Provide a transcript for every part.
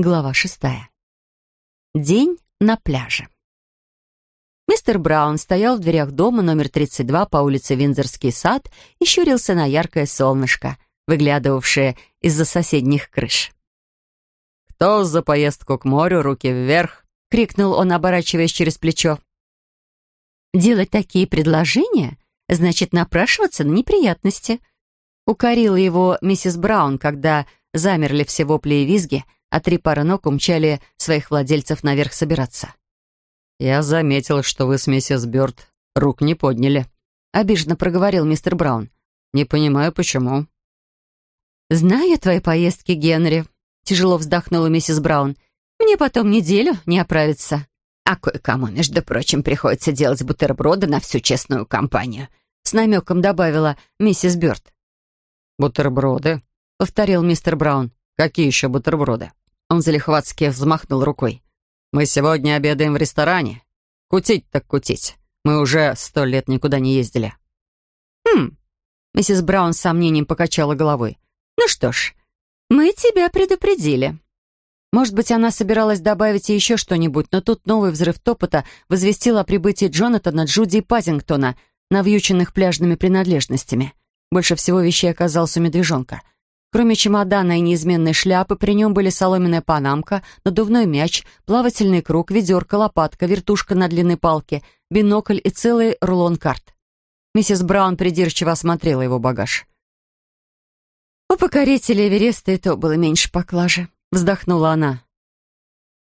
Глава шестая. День на пляже. Мистер Браун стоял в дверях дома номер 32 по улице Виндзорский сад и щурился на яркое солнышко, выглядывавшее из-за соседних крыш. «Кто за поездку к морю? Руки вверх!» — крикнул он, оборачиваясь через плечо. «Делать такие предложения значит напрашиваться на неприятности», — укорила его миссис Браун, когда замерли все вопли и визги — а три пары ног умчали своих владельцев наверх собираться. «Я заметил, что вы с миссис Бёрд рук не подняли», — обиженно проговорил мистер Браун. «Не понимаю, почему». «Знаю твои поездки, Генри», — тяжело вздохнула миссис Браун. «Мне потом неделю не оправиться». «А кое-кому, между прочим, приходится делать бутерброды на всю честную компанию», — с намеком добавила миссис Бёрд. «Бутерброды?» — повторил мистер Браун. «Какие еще бутерброды?» Он залихватски взмахнул рукой. «Мы сегодня обедаем в ресторане. Кутить так кутить. Мы уже сто лет никуда не ездили». «Хм...» Миссис Браун с сомнением покачала головой. «Ну что ж, мы тебя предупредили». Может быть, она собиралась добавить еще что-нибудь, но тут новый взрыв топота возвестил о прибытии Джонатана, Джуди и Пазингтона, навьюченных пляжными принадлежностями. Больше всего вещей оказался медвежонка — Кроме чемодана и неизменной шляпы, при нем были соломенная панамка, надувной мяч, плавательный круг, ведерко, лопатка, вертушка на длинной палке, бинокль и целый рулон карт. Миссис Браун придирчиво осмотрела его багаж. «У покорителей Эвереста и то было меньше поклажи», — вздохнула она.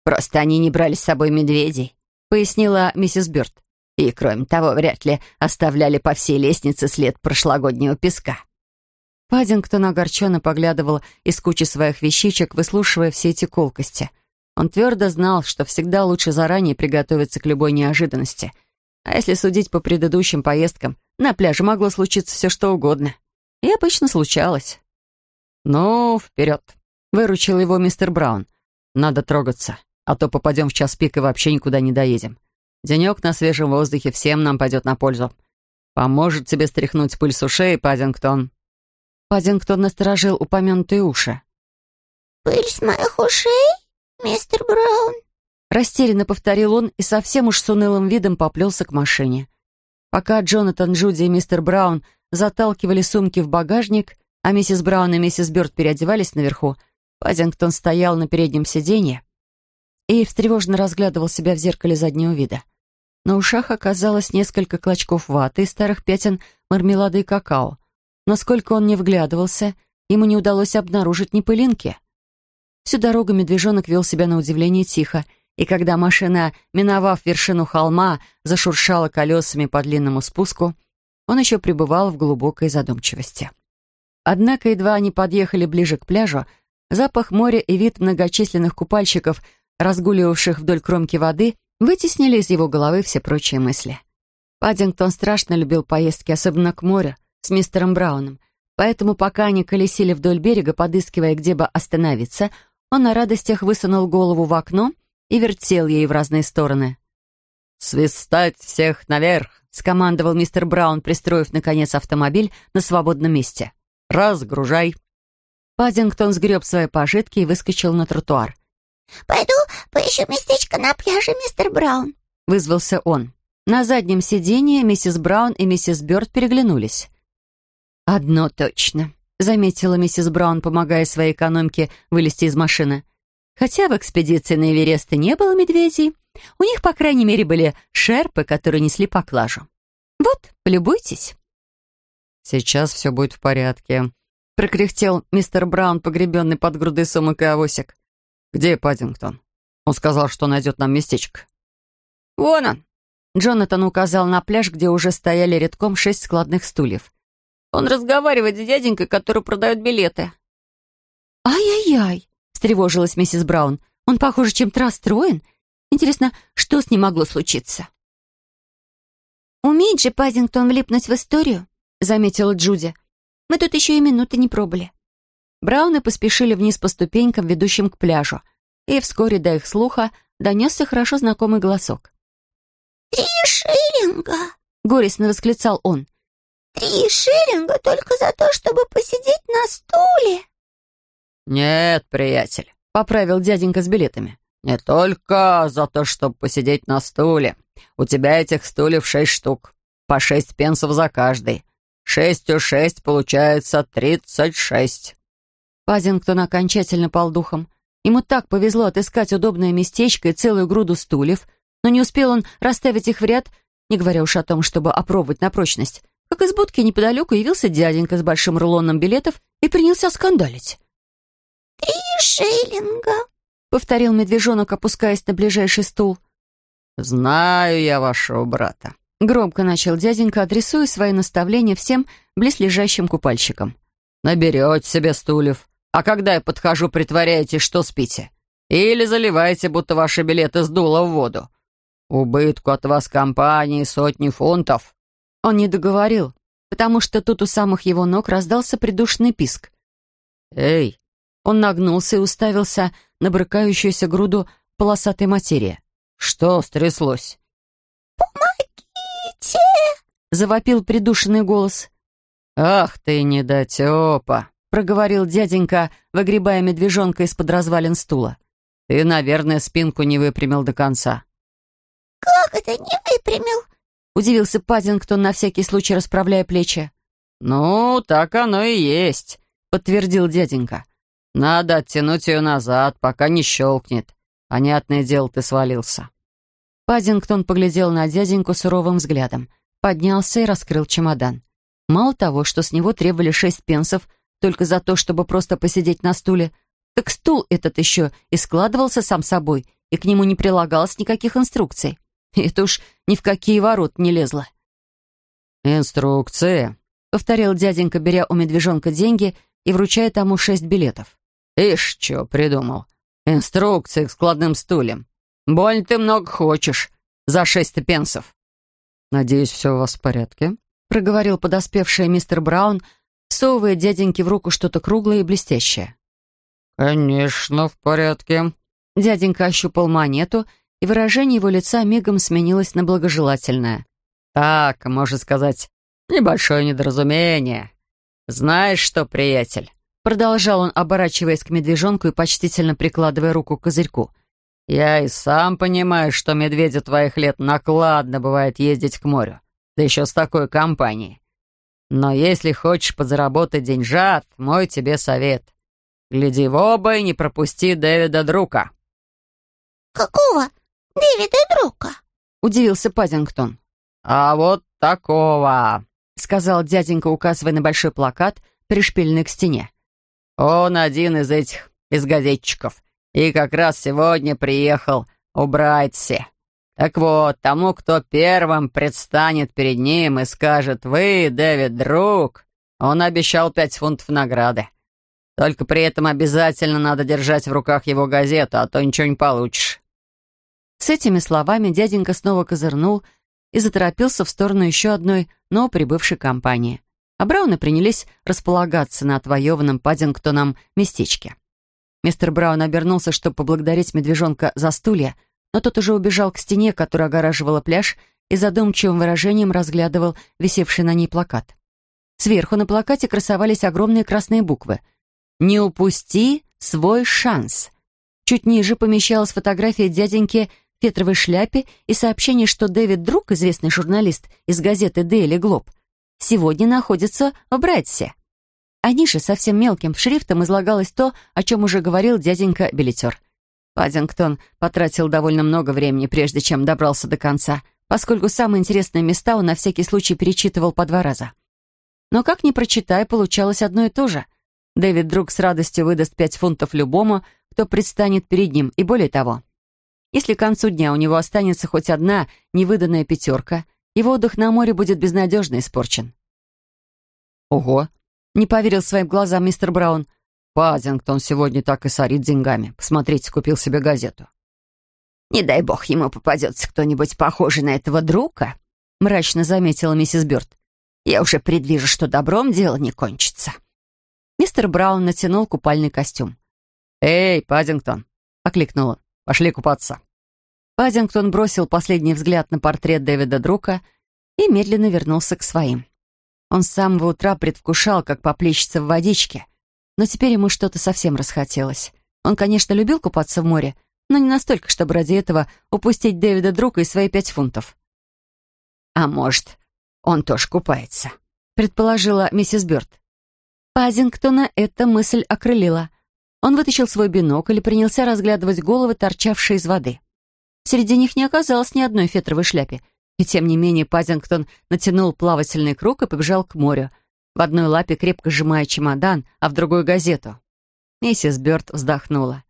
«Просто они не брали с собой медведей», — пояснила миссис Бёрд. «И, кроме того, вряд ли оставляли по всей лестнице след прошлогоднего песка». Паддингтон огорченно поглядывал из кучи своих вещичек, выслушивая все эти колкости. Он твердо знал, что всегда лучше заранее приготовиться к любой неожиданности. А если судить по предыдущим поездкам, на пляже могло случиться все что угодно. И обычно случалось. «Ну, вперед!» — выручил его мистер Браун. «Надо трогаться, а то попадем в час пик и вообще никуда не доедем. Денек на свежем воздухе всем нам пойдет на пользу. Поможет тебе стряхнуть пыль с ушей, Паддингтон». Паддингтон насторожил упомянутые уши. «Пыль с моих ушей, мистер Браун?» Растерянно повторил он и совсем уж с унылым видом поплелся к машине. Пока Джонатан, Джуди и мистер Браун заталкивали сумки в багажник, а миссис Браун и миссис Бёрд переодевались наверху, Паддингтон стоял на переднем сиденье и встревоженно разглядывал себя в зеркале заднего вида. На ушах оказалось несколько клочков ваты и старых пятен мармелада и какао. Но сколько он не вглядывался, ему не удалось обнаружить ни пылинки. Всю дорогу медвежонок вел себя на удивление тихо, и когда машина, миновав вершину холма, зашуршала колесами по длинному спуску, он еще пребывал в глубокой задумчивости. Однако едва они подъехали ближе к пляжу, запах моря и вид многочисленных купальщиков, разгуливавших вдоль кромки воды, вытеснили из его головы все прочие мысли. Паддингтон страшно любил поездки, особенно к морю, с мистером Брауном, поэтому пока они колесили вдоль берега, подыскивая, где бы остановиться, он на радостях высунул голову в окно и вертел ей в разные стороны. «Свистать всех наверх!» — скомандовал мистер Браун, пристроив, наконец, автомобиль на свободном месте. «Разгружай!» Паддингтон сгреб свои пожитки и выскочил на тротуар. «Пойду поищу местечко на пляже, мистер Браун», — вызвался он. На заднем сиденье миссис Браун и миссис Бёрд переглянулись. «Одно точно», — заметила миссис Браун, помогая своей экономке вылезти из машины. «Хотя в экспедиции на Эверест и не было медведей, у них, по крайней мере, были шерпы, которые несли поклажу. Вот, полюбуйтесь». «Сейчас все будет в порядке», — прокряхтел мистер Браун, погребенный под грудой сумок и авосик. «Где Паддингтон? Он сказал, что найдет нам местечко». «Вон он!» Джонатан указал на пляж, где уже стояли редком шесть складных стульев. Он разговаривает с дяденькой, который продает билеты». «Ай-яй-яй!» — встревожилась миссис Браун. «Он, похоже, чем-то расстроен. Интересно, что с ним могло случиться?» «Умеет же Пазингтон влипнуть в историю», — заметила Джуди. «Мы тут еще и минуты не пробыли». Брауны поспешили вниз по ступенькам, ведущим к пляжу, и вскоре до их слуха донесся хорошо знакомый голосок. «Три шиллинга!» — горестно восклицал он. Три шиллинга только за то, чтобы посидеть на стуле?» «Нет, приятель», поправил дяденька с билетами. «Не только за то, чтобы посидеть на стуле. У тебя этих стульев шесть штук, по шесть пенсов за каждый. Шестью шесть получается тридцать шесть». Пазингтон окончательно пал духом. Ему так повезло отыскать удобное местечко и целую груду стульев, но не успел он расставить их в ряд, не говоря уж о том, чтобы опробовать на прочность, как из будки неподалеку явился дяденька с большим рулоном билетов и принялся скандалить. «Три шиллинга», — повторил медвежонок, опускаясь на ближайший стул. «Знаю я вашего брата», — громко начал дяденька, адресуя свои наставления всем близлежащим купальщикам. «Наберете себе стульев, а когда я подхожу, притворяете, что спите. Или заливаете, будто ваши билеты сдуло в воду. Убытку от вас компании сотни фунтов». Он не договорил, потому что тут у самых его ног раздался придушный писк. «Эй!» Он нагнулся и уставился на брыкающуюся груду полосатой материи. «Что стряслось?» «Помогите!» — завопил придушенный голос. «Ах ты, недотепа!» — проговорил дяденька, выгребая медвежонка из-под развалин стула. «Ты, наверное, спинку не выпрямил до конца». «Как это не выпрямил?» — удивился Паддингтон, на всякий случай расправляя плечи. «Ну, так оно и есть», — подтвердил дяденька. «Надо оттянуть ее назад, пока не щелкнет. Понятное дело, ты свалился». Паддингтон поглядел на дяденьку суровым взглядом, поднялся и раскрыл чемодан. Мало того, что с него требовали шесть пенсов только за то, чтобы просто посидеть на стуле, так стул этот еще и складывался сам собой, и к нему не прилагалось никаких инструкций. И это уж ни в какие ворот не лезло. «Инструкции», — повторил дяденька, беря у медвежонка деньги и вручая тому шесть билетов. «Ишь, что придумал. Инструкции к складным стульям. Больно ты много хочешь за шесть пенсов». «Надеюсь, все у вас в порядке?» — проговорил подоспевший мистер Браун, всовывая дяденьке в руку что-то круглое и блестящее. «Конечно, в порядке». Дяденька ощупал монету, и выражение его лица мигом сменилось на благожелательное. «Так, можно сказать, небольшое недоразумение. Знаешь что, приятель?» Продолжал он, оборачиваясь к медвежонку и почтительно прикладывая руку к козырьку. «Я и сам понимаю, что медведю твоих лет накладно бывает ездить к морю, да еще с такой компанией. Но если хочешь подзаработать деньжат, мой тебе совет. Гляди в оба и не пропусти Дэвида Друка». «Какого Дэвида Друка?» — удивился Паддингтон. «А вот такого», — сказал дяденька, указывая на большой плакат, пришпиленный к стене. Он один из этих, из газетчиков. И как раз сегодня приехал у Брайтси. Так вот, тому, кто первым предстанет перед ним и скажет «Вы, Дэвид, друг», он обещал пять фунтов награды. Только при этом обязательно надо держать в руках его газету, а то ничего не получишь. С этими словами дяденька снова козырнул и заторопился в сторону еще одной, но прибывшей компании а Брауны принялись располагаться на отвоеванном Паддингтоном местечке. Мистер Браун обернулся, чтобы поблагодарить медвежонка за стулья, но тот уже убежал к стене, которая огораживала пляж, и задумчивым выражением разглядывал висевший на ней плакат. Сверху на плакате красовались огромные красные буквы «Не упусти свой шанс». Чуть ниже помещалась фотография дяденьки фетровой шляпе и сообщение, что Дэвид Друг, известный журналист из газеты «Дейли Глоб», сегодня находится в Брэдсе. А ниже совсем мелким шрифтом излагалось то, о чем уже говорил дяденька-билетер. Паддингтон потратил довольно много времени, прежде чем добрался до конца, поскольку самые интересные места он на всякий случай перечитывал по два раза. Но как ни прочитай, получалось одно и то же. Дэвид Друг с радостью выдаст пять фунтов любому, кто предстанет перед ним, и более того. Если к концу дня у него останется хоть одна невыданная пятерка, его отдых на море будет безнадежно испорчен. «Ого!» — не поверил своим глазам мистер Браун. «Пазингтон сегодня так и сорит деньгами. Посмотрите, купил себе газету». «Не дай бог ему попадется кто-нибудь похожий на этого друга», — мрачно заметила миссис Бёрд. «Я уже предвижу, что добром дело не кончится». Мистер Браун натянул купальный костюм. «Эй, Паддингтон!» — окликнул он. «Пошли купаться». Паддингтон бросил последний взгляд на портрет Дэвида Друка и медленно вернулся к своим. Он с самого утра предвкушал, как поплещется в водичке, но теперь ему что-то совсем расхотелось. Он, конечно, любил купаться в море, но не настолько, чтобы ради этого упустить Дэвида друга и свои пять фунтов. «А может, он тоже купается?» — предположила миссис Бёрд. Пазингтона эта мысль окрылила. Он вытащил свой бинокль и принялся разглядывать головы, торчавшие из воды. Среди них не оказалось ни одной фетровой шляпе, и тем не менее Пазингтон натянул плавательный круг и побежал к морю, в одной лапе крепко сжимая чемодан, а в другой — газету. Миссис Бёрд вздохнула.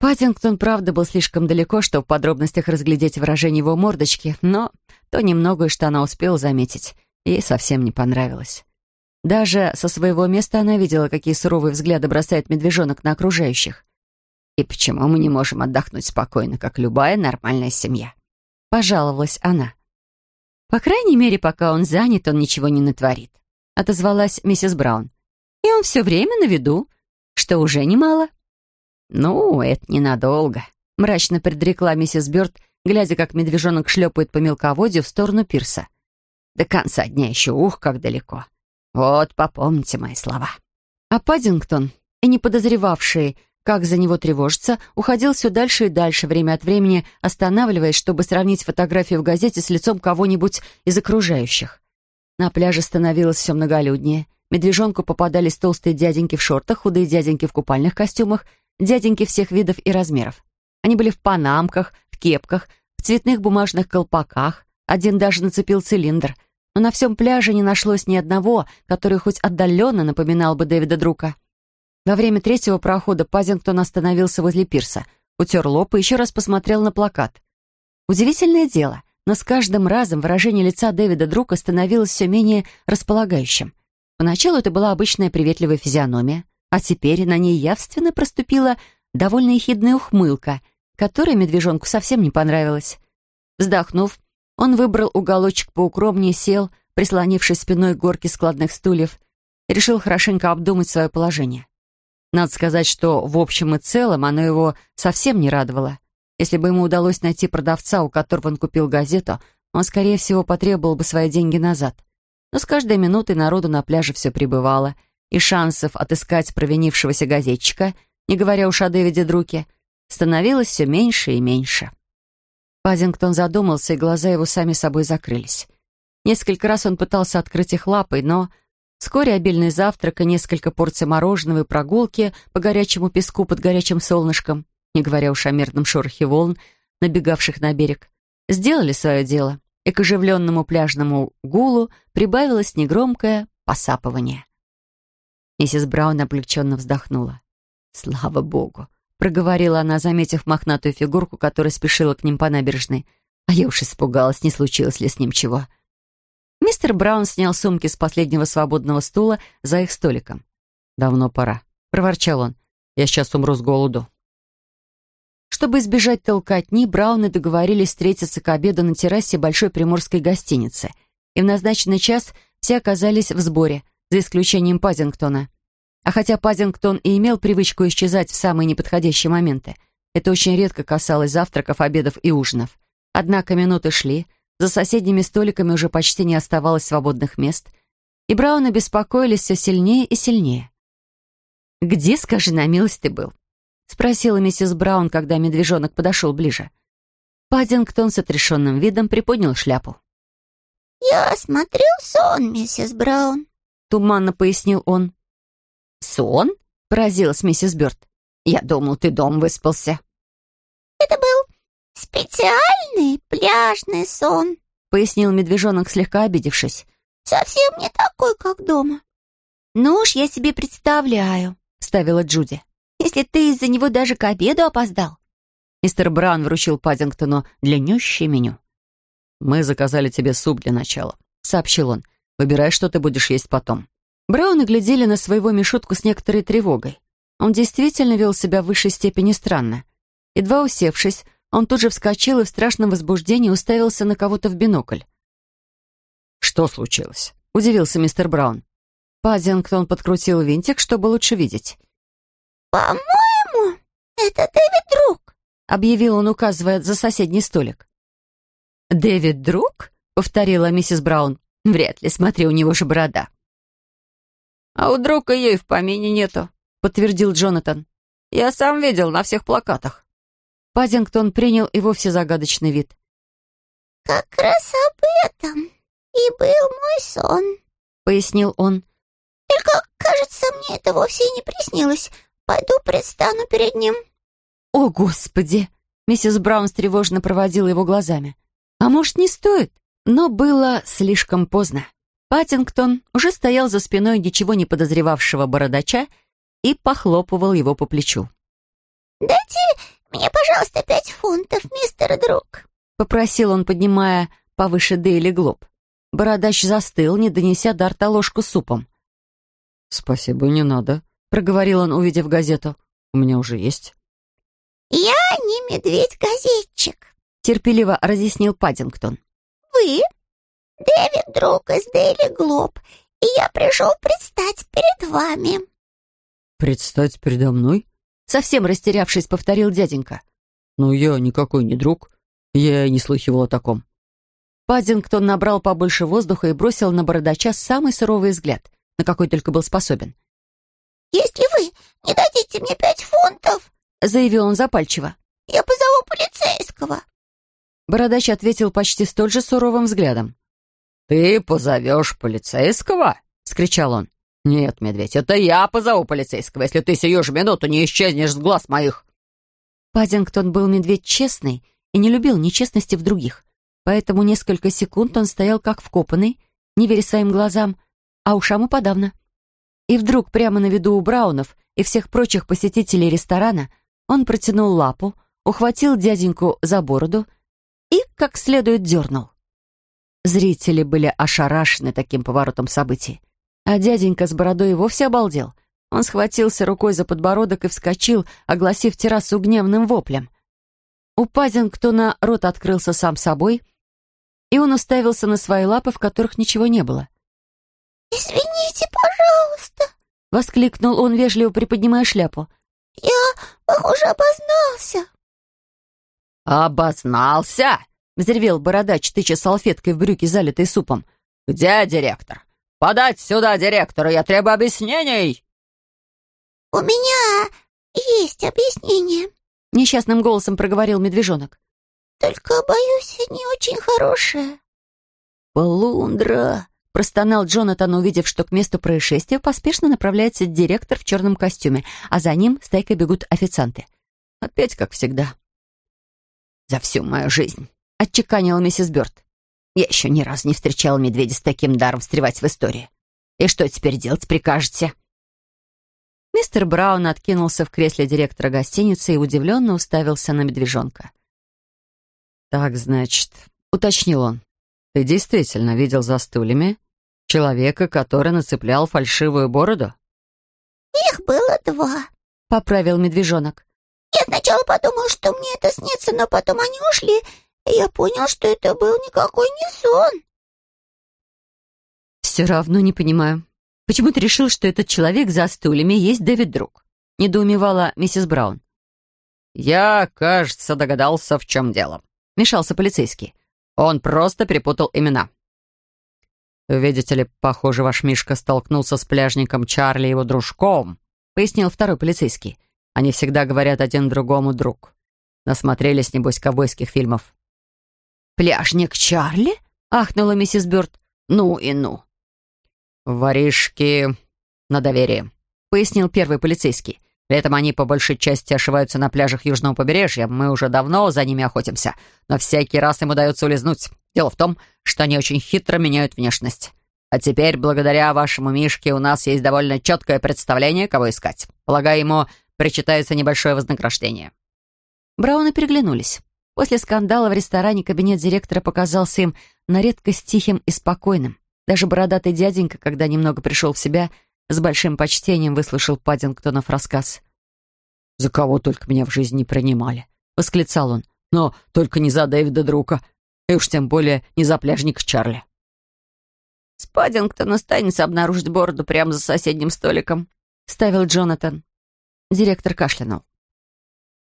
Паттингтон, правда, был слишком далеко, чтобы в подробностях разглядеть выражение его мордочки, но то немногое, что она успела заметить, ей совсем не понравилось. Даже со своего места она видела, какие суровые взгляды бросает медвежонок на окружающих. «И почему мы не можем отдохнуть спокойно, как любая нормальная семья?» Пожаловалась она. «По крайней мере, пока он занят, он ничего не натворит», отозвалась миссис Браун. «И он все время на виду, что уже немало». «Ну, это ненадолго», — мрачно предрекла миссис Бёрд, глядя, как медвежонок шлепает по мелководью в сторону пирса. «До конца дня еще ух, как далеко. Вот, попомните мои слова». А Паддингтон, и не подозревавший, как за него тревожиться, уходил все дальше и дальше, время от времени останавливаясь, чтобы сравнить фотографию в газете с лицом кого-нибудь из окружающих. На пляже становилось все многолюднее. Медвежонку попадались толстые дяденьки в шортах, худые дяденьки в купальных костюмах, дяденьки всех видов и размеров. Они были в панамках, в кепках, в цветных бумажных колпаках. Один даже нацепил цилиндр — но на всем пляже не нашлось ни одного, который хоть отдаленно напоминал бы Дэвида Друка. Во время третьего прохода Пазингтон остановился возле пирса, утер лоб и еще раз посмотрел на плакат. Удивительное дело, но с каждым разом выражение лица Дэвида Друка становилось все менее располагающим. Поначалу это была обычная приветливая физиономия, а теперь на ней явственно проступила довольно ехидная ухмылка, которая медвежонку совсем не понравилась. Вздохнув, он выбрал уголочек поукромнее, сел, прислонившись спиной к горке складных стульев, и решил хорошенько обдумать свое положение. Надо сказать, что в общем и целом оно его совсем не радовало. Если бы ему удалось найти продавца, у которого он купил газету, он, скорее всего, потребовал бы свои деньги назад. Но с каждой минутой народу на пляже все прибывало, и шансов отыскать провинившегося газетчика, не говоря уж о Дэвиде Друке, становилось все меньше и меньше. Пазингтон задумался, и глаза его сами собой закрылись. Несколько раз он пытался открыть их лапой, но вскоре обильный завтрак и несколько порций мороженого и прогулки по горячему песку под горячим солнышком, не говоря уж о мерном шорохе волн, набегавших на берег, сделали свое дело, и к оживленному пляжному гулу прибавилось негромкое посапывание. Миссис Браун облегченно вздохнула. «Слава богу! Проговорила она, заметив мохнатую фигурку, которая спешила к ним по набережной. А я уж испугалась, не случилось ли с ним чего. Мистер Браун снял сумки с последнего свободного стула за их столиком. «Давно пора», — проворчал он. «Я сейчас умру с голоду». Чтобы избежать толкотни, Брауны договорились встретиться к обеду на террасе большой приморской гостиницы. И в назначенный час все оказались в сборе, за исключением Пазингтона. А хотя Пазингтон и имел привычку исчезать в самые неподходящие моменты, это очень редко касалось завтраков, обедов и ужинов. Однако минуты шли, за соседними столиками уже почти не оставалось свободных мест, и Брауны беспокоились все сильнее и сильнее. «Где, скажи на милость, ты был?» — спросила миссис Браун, когда медвежонок подошел ближе. Паддингтон с отрешенным видом приподнял шляпу. «Я смотрел сон, миссис Браун», — туманно пояснил он. «Сон?» — поразилась миссис Бёрд. «Я думал, ты дом выспался». «Это был специальный пляжный сон», — пояснил медвежонок, слегка обидевшись. «Совсем не такой, как дома». «Ну уж я себе представляю», — ставила Джуди. «Если ты из-за него даже к обеду опоздал». Мистер Браун вручил Паддингтону длиннющее меню. «Мы заказали тебе суп для начала», — сообщил он. «Выбирай, что ты будешь есть потом». Брауны глядели на своего Мишутку с некоторой тревогой. Он действительно вел себя в высшей степени странно. Едва усевшись, он тут же вскочил и в страшном возбуждении уставился на кого-то в бинокль. «Что случилось?» — удивился мистер Браун. Паддингтон подкрутил винтик, чтобы лучше видеть. «По-моему, это Дэвид Друг», — объявил он, указывая за соседний столик. «Дэвид Друг?» — повторила миссис Браун. «Вряд ли, смотри, у него же борода». «А у друга и в помине нету», — подтвердил Джонатан. Я сам видел на всех плакатах». Паддингтон принял и вовсе загадочный вид. «Как раз об этом и был мой сон», — пояснил он. «Только, кажется, мне это вовсе и не приснилось. Пойду предстану перед ним». «О, Господи!» Миссис Браун тревожно проводила его глазами. «А может, не стоит?» Но было слишком поздно. Паттингтон уже стоял за спиной ничего не подозревавшего бородача и похлопывал его по плечу. «Дайте мне, пожалуйста, пять фунтов, мистер друг», — попросил он, поднимая повыше Дейли Глоб. Бородач застыл, не донеся до рта ложку супом. «Спасибо, не надо», — проговорил он, увидев газету. «У меня уже есть». «Я не медведь-газетчик», — терпеливо разъяснил Паддингтон. «Вы Дэвид, друг из Дейли Глоб, и я пришел предстать перед вами». «Предстать передо мной?» Совсем растерявшись, повторил дяденька. «Ну, я никакой не друг. Я не слыхивал о таком». Паддингтон набрал побольше воздуха и бросил на бородача самый суровый взгляд, на какой только был способен. «Если вы не дадите мне пять фунтов, заявил он запальчиво. «Я позову полицейского». Бородач ответил почти столь же суровым взглядом. «Ты позовешь полицейского?» — скричал он. «Нет, медведь, это я позову полицейского, если ты сию же минуту не исчезнешь с глаз моих». Паддингтон был медведь честный и не любил нечестности в других, поэтому несколько секунд он стоял как вкопанный, не веря своим глазам, а ушам и подавно. И вдруг прямо на виду у Браунов и всех прочих посетителей ресторана он протянул лапу, ухватил дяденьку за бороду и как следует дернул. Зрители были ошарашены таким поворотом событий. А дяденька с бородой и вовсе обалдел. Он схватился рукой за подбородок и вскочил, огласив террасу гневным воплем. У Пазингтона рот открылся сам собой, и он уставился на свои лапы, в которых ничего не было. «Извините, пожалуйста!» — воскликнул он, вежливо приподнимая шляпу. «Я, похоже, обознался». «Обознался?» — взревел бородач, тыча салфеткой в брюки, залитой супом. «Где директор? Подать сюда директора, я требую объяснений!» «У меня есть объяснение», — несчастным голосом проговорил медвежонок. «Только, боюсь, не очень хорошее». «Полундра!» — простонал Джонатан, увидев, что к месту происшествия поспешно направляется директор в черном костюме, а за ним стайкой бегут официанты. Опять как всегда. «За всю мою жизнь — отчеканила миссис Бёрд. «Я еще ни разу не встречала медведя с таким даром встревать в историю. И что теперь делать прикажете?» Мистер Браун откинулся в кресле директора гостиницы и удивленно уставился на медвежонка. «Так, значит», — уточнил он, — «ты действительно видел за стульями человека, который нацеплял фальшивую бороду?» «Их было два», — поправил медвежонок. «Я сначала подумал, что мне это снится, но потом они ушли, я понял, что это был никакой не сон. «Все равно не понимаю. Почему ты решил, что этот человек за стульями есть Дэвид Друг?» — недоумевала миссис Браун. «Я, кажется, догадался, в чем дело», — мешался полицейский. «Он просто перепутал имена». «Видите ли, похоже, ваш Мишка столкнулся с пляжником Чарли и его дружком», — пояснил второй полицейский. «Они всегда говорят один другому друг. Насмотрелись, небось, ковбойских фильмов». «Пляжник Чарли?» — ахнула миссис Бёрд. «Ну и ну». «Воришки на доверие», — пояснил первый полицейский. «Летом они по большей части ошиваются на пляжах южного побережья. Мы уже давно за ними охотимся, но всякий раз им удается улизнуть. Дело в том, что они очень хитро меняют внешность. А теперь, благодаря вашему Мишке, у нас есть довольно четкое представление, кого искать. Полагаю, ему причитается небольшое вознаграждение». Брауны переглянулись. После скандала в ресторане кабинет директора показался им на редкость тихим и спокойным. Даже бородатый дяденька, когда немного пришел в себя, с большим почтением выслушал Паддингтонов рассказ. «За кого только меня в жизни не принимали!» — восклицал он. «Но только не за Дэвида Друка, и уж тем более не за пляжника Чарли». «С Паддингтона станется обнаружить бороду прямо за соседним столиком», — ставил Джонатан. Директор кашлянул.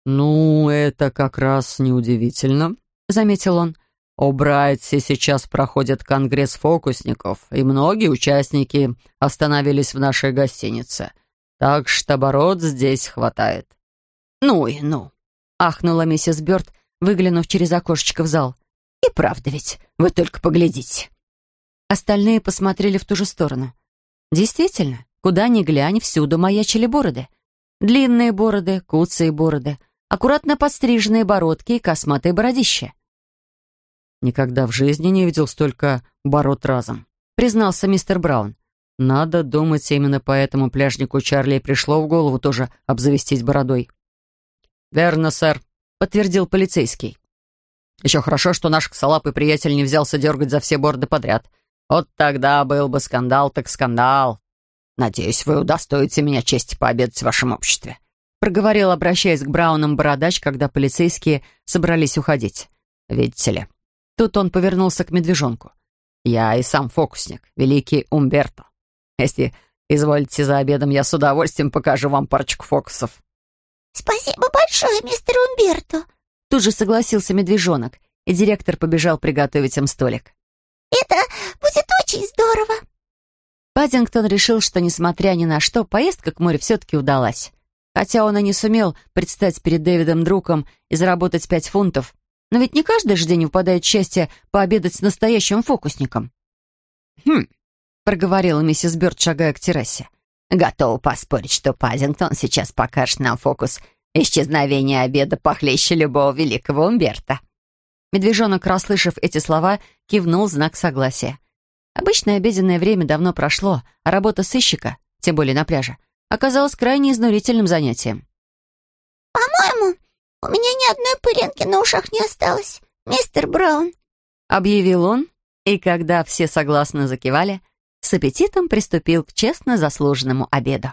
«Ну, это как раз неудивительно», — заметил он. «У Брайтси сейчас проходит конгресс фокусников, и многие участники остановились в нашей гостинице. Так что оборот здесь хватает. «Ну и ну!» — ахнула миссис Бёрд, выглянув через окошечко в зал. «И правда ведь, вы только поглядите!» Остальные посмотрели в ту же сторону. Действительно, куда ни глянь, всюду маячили бороды. Длинные бороды, куцые бороды, аккуратно подстриженные бородки и косматые бородища. «Никогда в жизни не видел столько бород разом», — признался мистер Браун. «Надо думать, именно поэтому пляжнику Чарли пришло в голову тоже обзавестись бородой». «Верно, сэр», — подтвердил полицейский. «Еще хорошо, что наш косолапый приятель не взялся дергать за все борды подряд. Вот тогда был бы скандал так скандал. Надеюсь, вы удостоите меня чести пообедать в вашем обществе», — проговорил, обращаясь к Браунам бородач, когда полицейские собрались уходить. «Видите ли». Тут он повернулся к медвежонку. «Я и сам фокусник, великий Умберто. Если изволите за обедом, я с удовольствием покажу вам парочку фокусов». «Спасибо большое, мистер Умберто», — тут же согласился медвежонок, и директор побежал приготовить им столик. «Это будет очень здорово». Паддингтон решил, что, несмотря ни на что, поездка к морю все-таки удалась. Хотя он и не сумел предстать перед Дэвидом Друком и заработать пять фунтов, но ведь не каждый же день выпадает счастье пообедать с настоящим фокусником. «Хм», — проговорила миссис Бёрд, шагая к террасе. Готова поспорить, что Пазингтон сейчас покажет нам фокус исчезновения обеда похлеще любого великого Умберта». Медвежонок, расслышав эти слова, кивнул знак согласия. Обычное обеденное время давно прошло, а работа сыщика, тем более на пляже, оказалась крайне изнурительным занятием. «По-моему, у меня ни одной пылинки на ушах не осталось, мистер Браун», — объявил он, и когда все согласно закивали, с аппетитом приступил к честно заслуженному обеду.